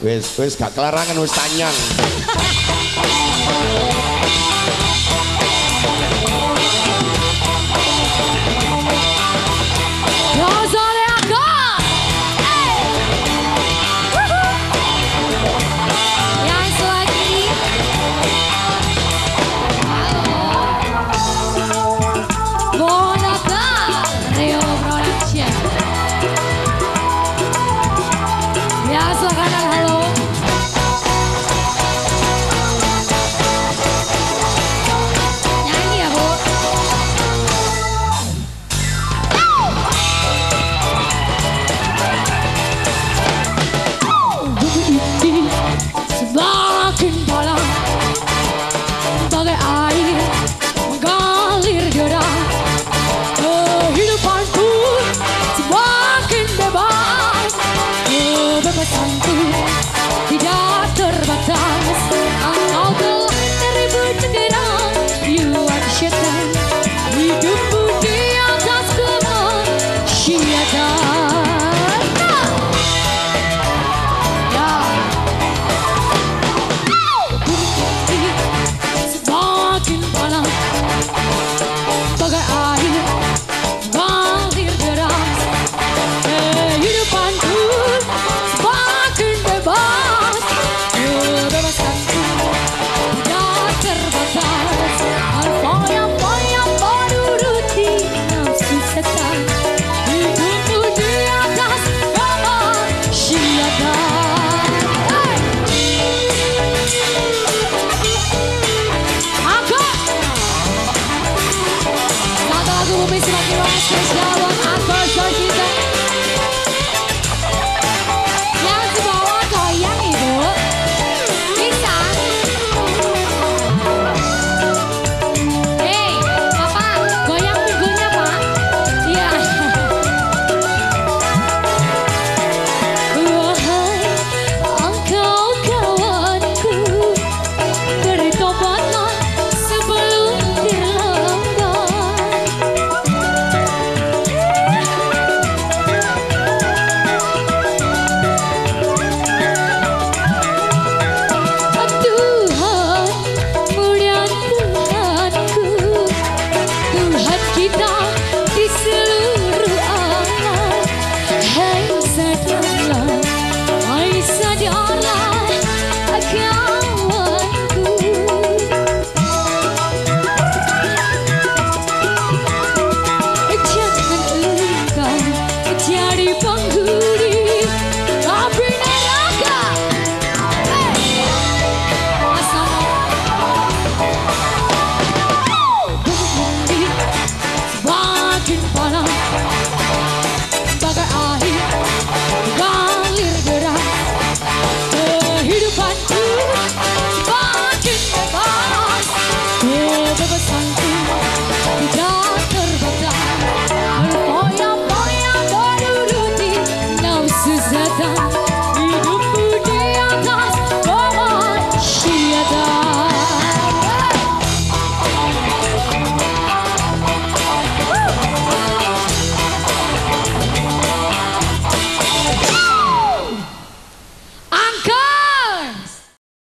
Wis wis gak kelarangan wis tanyang. She's not பாடி பங்கு